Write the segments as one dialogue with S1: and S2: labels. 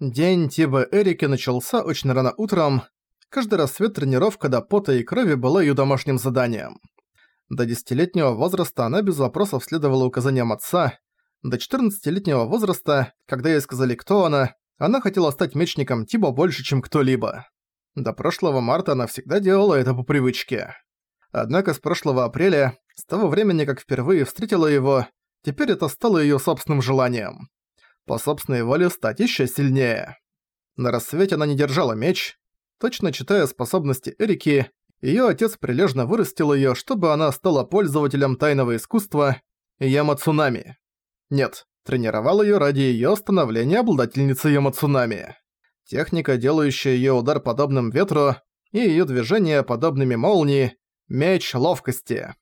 S1: День Тиба Эрики начался очень рано утром. Каждый рассвет тренировка до пота и крови была её домашним заданием. До десятилетнего возраста она без вопросов следовала указаниям отца. До 14-летнего возраста, когда ей сказали, кто она, она хотела стать мечником Тиба больше, чем кто-либо. До прошлого марта она всегда делала это по привычке. Однако с прошлого апреля, с того времени, как впервые встретила его, теперь это стало её собственным желанием по собственной воле стать еще сильнее. На рассвете она не держала меч. Точно читая способности Эрики, ее отец прилежно вырастил ее, чтобы она стала пользователем тайного искусства Ямацунами. Нет, тренировал ее ради ее становления обладательницей Ямацунами. Техника, делающая ее удар подобным ветру, и ее движения подобными молнии, меч ловкости.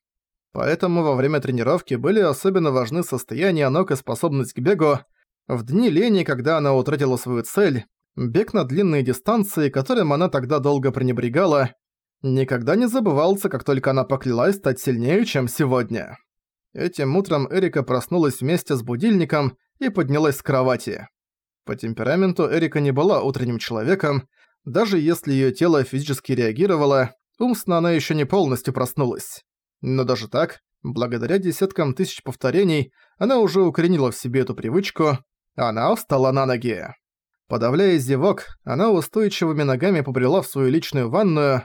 S1: Поэтому во время тренировки были особенно важны состояние ног и способность к бегу, в дни лени, когда она утратила свою цель, бег на длинные дистанции, которым она тогда долго пренебрегала, никогда не забывался, как только она поклялась стать сильнее, чем сегодня. Этим утром Эрика проснулась вместе с будильником и поднялась с кровати. По темпераменту Эрика не была утренним человеком, даже если её тело физически реагировало, умственно она ещё не полностью проснулась. Но даже так, благодаря десяткам тысяч повторений, она уже укоренила в себе эту привычку, она встала на ноги. Подавляя зевок, она устойчивыми ногами побрела в свою личную ванную.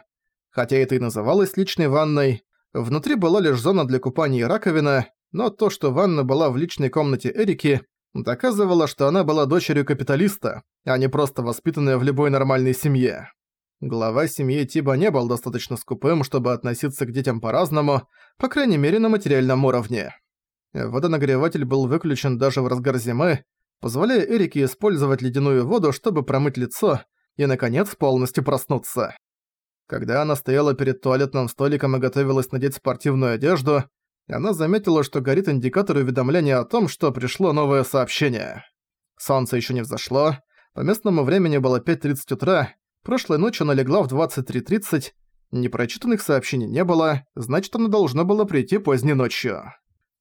S1: Хотя это и называлось личной ванной, внутри была лишь зона для купания и раковина, но то, что ванна была в личной комнате Эрики, доказывало, что она была дочерью капиталиста, а не просто воспитанная в любой нормальной семье. Глава семьи Тиба не был достаточно скупым, чтобы относиться к детям по-разному, по крайней мере на материальном уровне. Водонагреватель был выключен даже в разгар зимы, позволяя Эрике использовать ледяную воду, чтобы промыть лицо и, наконец, полностью проснуться. Когда она стояла перед туалетным столиком и готовилась надеть спортивную одежду, она заметила, что горит индикатор уведомления о том, что пришло новое сообщение. Солнце еще не взошло, по местному времени было 5.30 утра, прошлой ночью она легла в 23.30, непрочитанных сообщений не было, значит, она должна была прийти поздней ночью.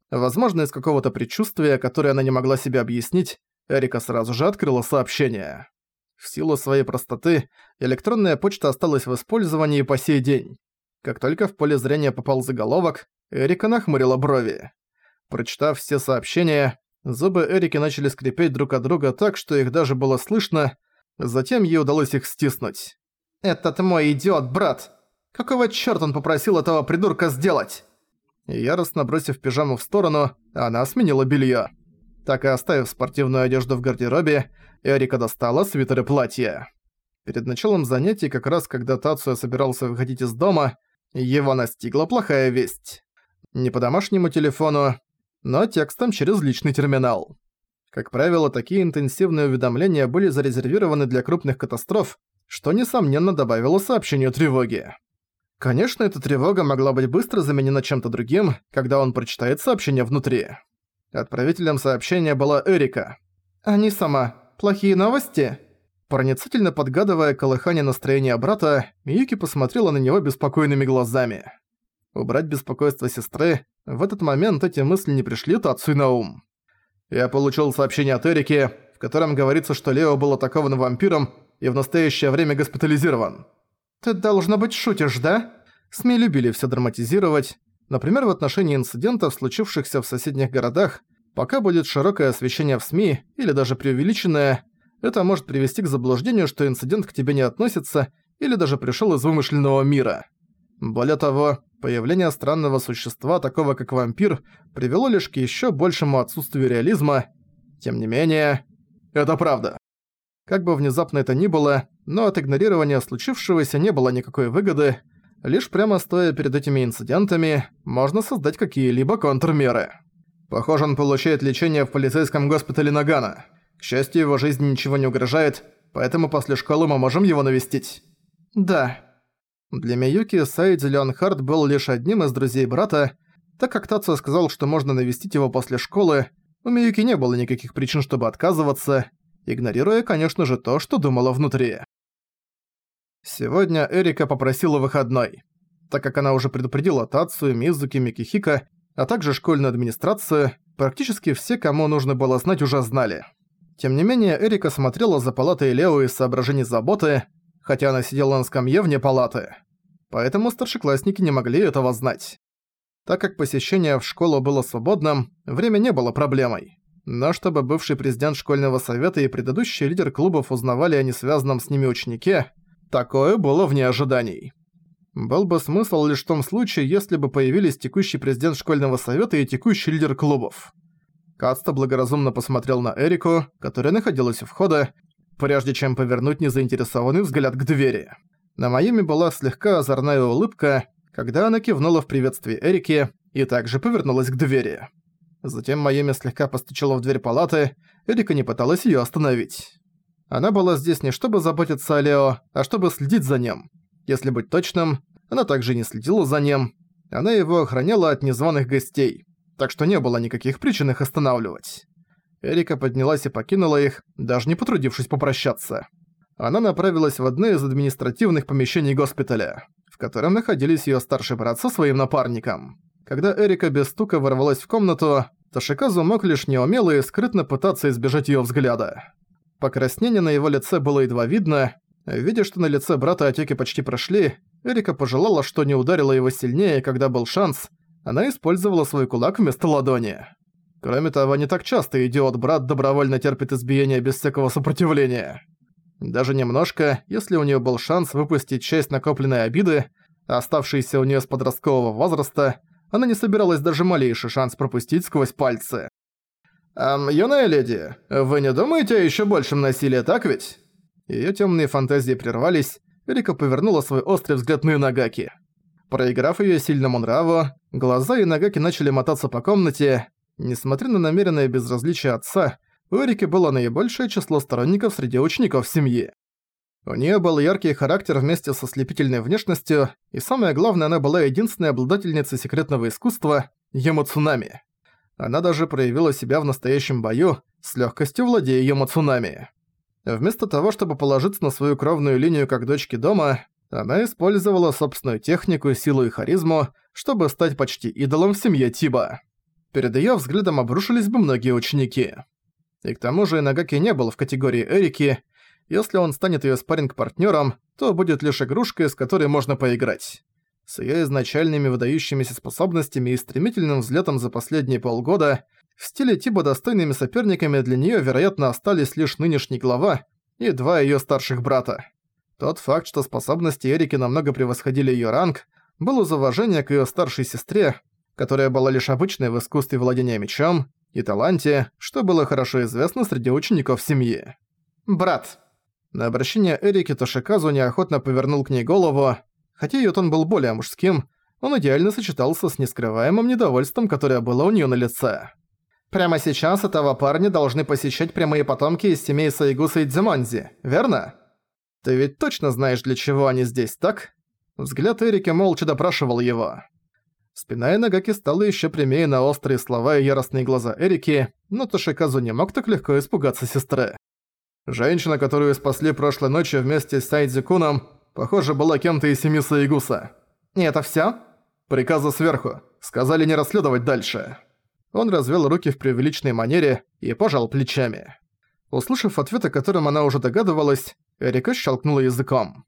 S1: Возможно, из какого-то предчувствия, которое она не могла себе объяснить, Эрика сразу же открыла сообщение. В силу своей простоты, электронная почта осталась в использовании по сей день. Как только в поле зрения попал заголовок, Эрика нахмурила брови. Прочитав все сообщения, зубы Эрики начали скрипеть друг от друга так, что их даже было слышно, затем ей удалось их стиснуть. «Этот мой идиот, брат! Какого чёрта он попросил этого придурка сделать?» Яростно бросив пижаму в сторону, она сменила белье. Так и оставив спортивную одежду в гардеробе, Эрика достала свитер и платье. Перед началом занятий, как раз когда Тацуя собирался выходить из дома, его настигла плохая весть. Не по домашнему телефону, но текстом через личный терминал. Как правило, такие интенсивные уведомления были зарезервированы для крупных катастроф, что, несомненно, добавило сообщению тревоги. Конечно, эта тревога могла быть быстро заменена чем-то другим, когда он прочитает сообщение внутри. Отправителем сообщения была Эрика. «Они сама. Плохие новости?» Проницательно подгадывая колыхание настроения брата, Миюки посмотрела на него беспокойными глазами. Убрать беспокойство сестры, в этот момент эти мысли не пришли Тацуй на ум. Я получил сообщение от Эрики, в котором говорится, что Лео был атакован вампиром и в настоящее время госпитализирован. «Ты, должно быть, шутишь, да?» СМИ любили все драматизировать, Например, в отношении инцидентов, случившихся в соседних городах, пока будет широкое освещение в СМИ или даже преувеличенное, это может привести к заблуждению, что инцидент к тебе не относится или даже пришёл из вымышленного мира. Более того, появление странного существа, такого как вампир, привело лишь к ещё большему отсутствию реализма. Тем не менее, это правда. Как бы внезапно это ни было, но от игнорирования случившегося не было никакой выгоды, Лишь прямо стоя перед этими инцидентами, можно создать какие-либо контрмеры. Похоже, он получает лечение в полицейском госпитале Нагана. К счастью, его жизни ничего не угрожает, поэтому после школы мы можем его навестить. Да. Для Миюки Сайдзи Леонхард был лишь одним из друзей брата, так как Тацу сказал, что можно навестить его после школы, у Миюки не было никаких причин, чтобы отказываться, игнорируя, конечно же, то, что думала внутри. Сегодня Эрика попросила выходной. Так как она уже предупредила Тацию, Мизуки, Микихика, а также школьную администрацию, практически все, кому нужно было знать, уже знали. Тем не менее, Эрика смотрела за палатой Лео из соображений заботы, хотя она сидела на скамье вне палаты. Поэтому старшеклассники не могли этого знать. Так как посещение в школу было свободным, время не было проблемой. Но чтобы бывший президент школьного совета и предыдущий лидер клубов узнавали о несвязанном с ними ученике, такое было вне ожиданий. Был бы смысл лишь в том случае, если бы появились текущий президент школьного совета и текущий лидер клубов. Каста благоразумно посмотрел на Эрику, которая находилась у входа, прежде чем повернуть незаинтересованный взгляд к двери. На Майами была слегка озорная улыбка, когда она кивнула в приветствии Эрике и также повернулась к двери. Затем Майами слегка постучала в дверь палаты, Эрика не пыталась её остановить. Она была здесь не чтобы заботиться о Лео, а чтобы следить за ним. Если быть точным, она также не следила за ним. Она его охраняла от незваных гостей, так что не было никаких причин их останавливать. Эрика поднялась и покинула их, даже не потрудившись попрощаться. Она направилась в одно из административных помещений госпиталя, в котором находились её старший брат со своим напарником. Когда Эрика без стука ворвалась в комнату, Ташиказу мог лишь неумело и скрытно пытаться избежать её взгляда. Покраснение на его лице было едва видно. Видя, что на лице брата отеки почти прошли, Эрика пожелала, что не ударила его сильнее, когда был шанс. Она использовала свой кулак вместо ладони. Кроме того, не так часто идиот-брат добровольно терпит избиение без всякого сопротивления. Даже немножко, если у неё был шанс выпустить часть накопленной обиды, оставшейся у неё с подросткового возраста, она не собиралась даже малейший шанс пропустить сквозь пальцы. «Эм, юная леди, вы не думаете о ещё большем насилии, так ведь?» Её тёмные фантазии прервались, Рика повернула свой острый взгляд на Инагаки. Проиграв её сильному нраву, глаза Инагаки начали мотаться по комнате. Несмотря на намеренное безразличие отца, у Эрики было наибольшее число сторонников среди учеников семьи. У нее был яркий характер вместе со слепительной внешностью, и самое главное, она была единственной обладательницей секретного искусства – Ямацунами. Она даже проявила себя в настоящем бою, с легкостью владея Ямацунами. Вместо того, чтобы положиться на свою кровную линию как дочки дома, она использовала собственную технику, силу и харизму, чтобы стать почти идолом в семье Тиба. Перед её взглядом обрушились бы многие ученики. И к тому же Нагаки не был в категории Эрики, если он станет её спарринг-партнёром, то будет лишь игрушкой, с которой можно поиграть. С её изначальными выдающимися способностями и стремительным взлетом за последние полгода, в стиле Тиба достойными соперниками для неё, вероятно, остались лишь нынешний глава и два её старших брата. Тот факт, что способности Эрики намного превосходили её ранг, был из уважения к её старшей сестре, которая была лишь обычной в искусстве владения мечом, и таланте, что было хорошо известно среди учеников семьи. «Брат, на обращение Эрики Тошиказу неохотно повернул к ней голову. Хотя её тон был более мужским, он идеально сочетался с нескрываемым недовольством, которое было у неё на лице. «Прямо сейчас этого парня должны посещать прямые потомки из семей Сайгуса и Дзимонзи, верно? Ты ведь точно знаешь, для чего они здесь, так?» Взгляд Эрики молча допрашивал его. Спина Инагаки стала ещё прямее на острые слова и яростные глаза Эрики, но Тошиказу не мог так легко испугаться сестры. Женщина, которую спасли прошлой ночью вместе с Сайдзи-куном, похоже, была кем-то из семьи Саигуса. И это всё? Приказы сверху. Сказали не расследовать дальше. Он развел руки в преувеличенной манере и пожал плечами. Услышав ответ, о котором она уже догадывалась, Эрика щелкнула языком.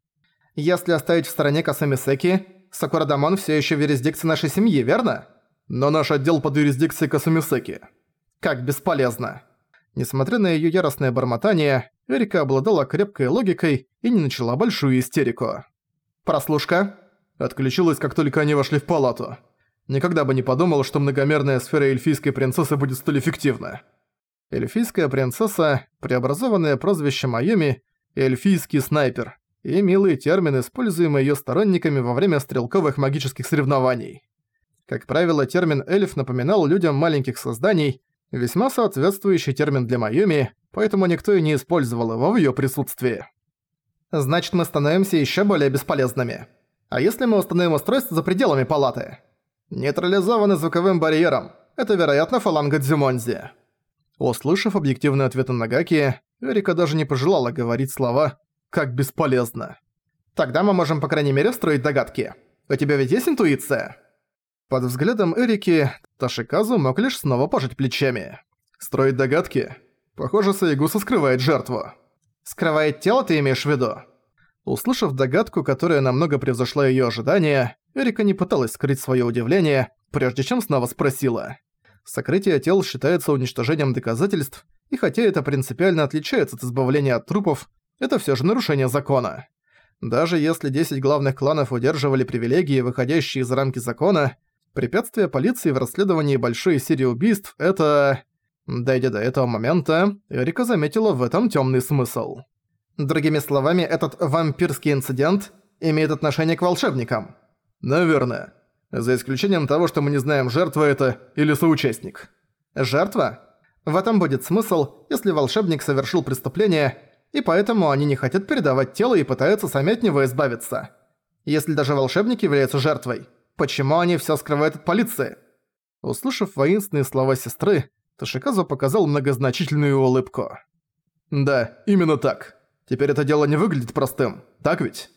S1: «Если оставить в стороне Касамисеки, Сакурадамон всё ещё в юрисдикции нашей семьи, верно? Но наш отдел под юрисдикцией Касамисеки. Как бесполезно. Несмотря на её яростное бормотание, Эрика обладала крепкой логикой и не начала большую истерику. «Прослушка?» Отключилась, как только они вошли в палату. Никогда бы не подумал, что многомерная сфера эльфийской принцессы будет столь эффективна. Эльфийская принцесса, преобразованное прозвище Майами, эльфийский снайпер и милый термин, используемый её сторонниками во время стрелковых магических соревнований. Как правило, термин «эльф» напоминал людям маленьких созданий, Весьма соответствующий термин для Майюми, поэтому никто и не использовал его в её присутствии. Значит, мы становимся ещё более бесполезными. А если мы установим устройство за пределами палаты? Нейтрализованы звуковым барьером. Это, вероятно, фаланга Дзюмонзи. Услышав объективный ответ Нагаки, Эрика даже не пожелала говорить слова «как бесполезно». Тогда мы можем, по крайней мере, строить догадки. У тебя ведь есть интуиция? Под взглядом Эрики, Ташиказу мог лишь снова пожать плечами. Строить догадки? Похоже, Саигуса скрывает жертву. Скрывает тело, ты имеешь в виду? Услышав догадку, которая намного превзошла её ожидания, Эрика не пыталась скрыть своё удивление, прежде чем снова спросила. Сокрытие тел считается уничтожением доказательств, и хотя это принципиально отличается от избавления от трупов, это всё же нарушение закона. Даже если 10 главных кланов удерживали привилегии, выходящие за рамки закона, препятствие полиции в расследовании большой серии убийств — это... Дойдя до этого момента, Эрика заметила в этом тёмный смысл. Другими словами, этот вампирский инцидент имеет отношение к волшебникам. Наверное. За исключением того, что мы не знаем, жертва это или соучастник. Жертва? В этом будет смысл, если волшебник совершил преступление, и поэтому они не хотят передавать тело и пытаются сами от него избавиться. Если даже волшебник является жертвой, почему они всё скрывают от полиции? Услышав воинственные слова сестры, Ташиказу показал многозначительную улыбку. «Да, именно так. Теперь это дело не выглядит простым, так ведь?»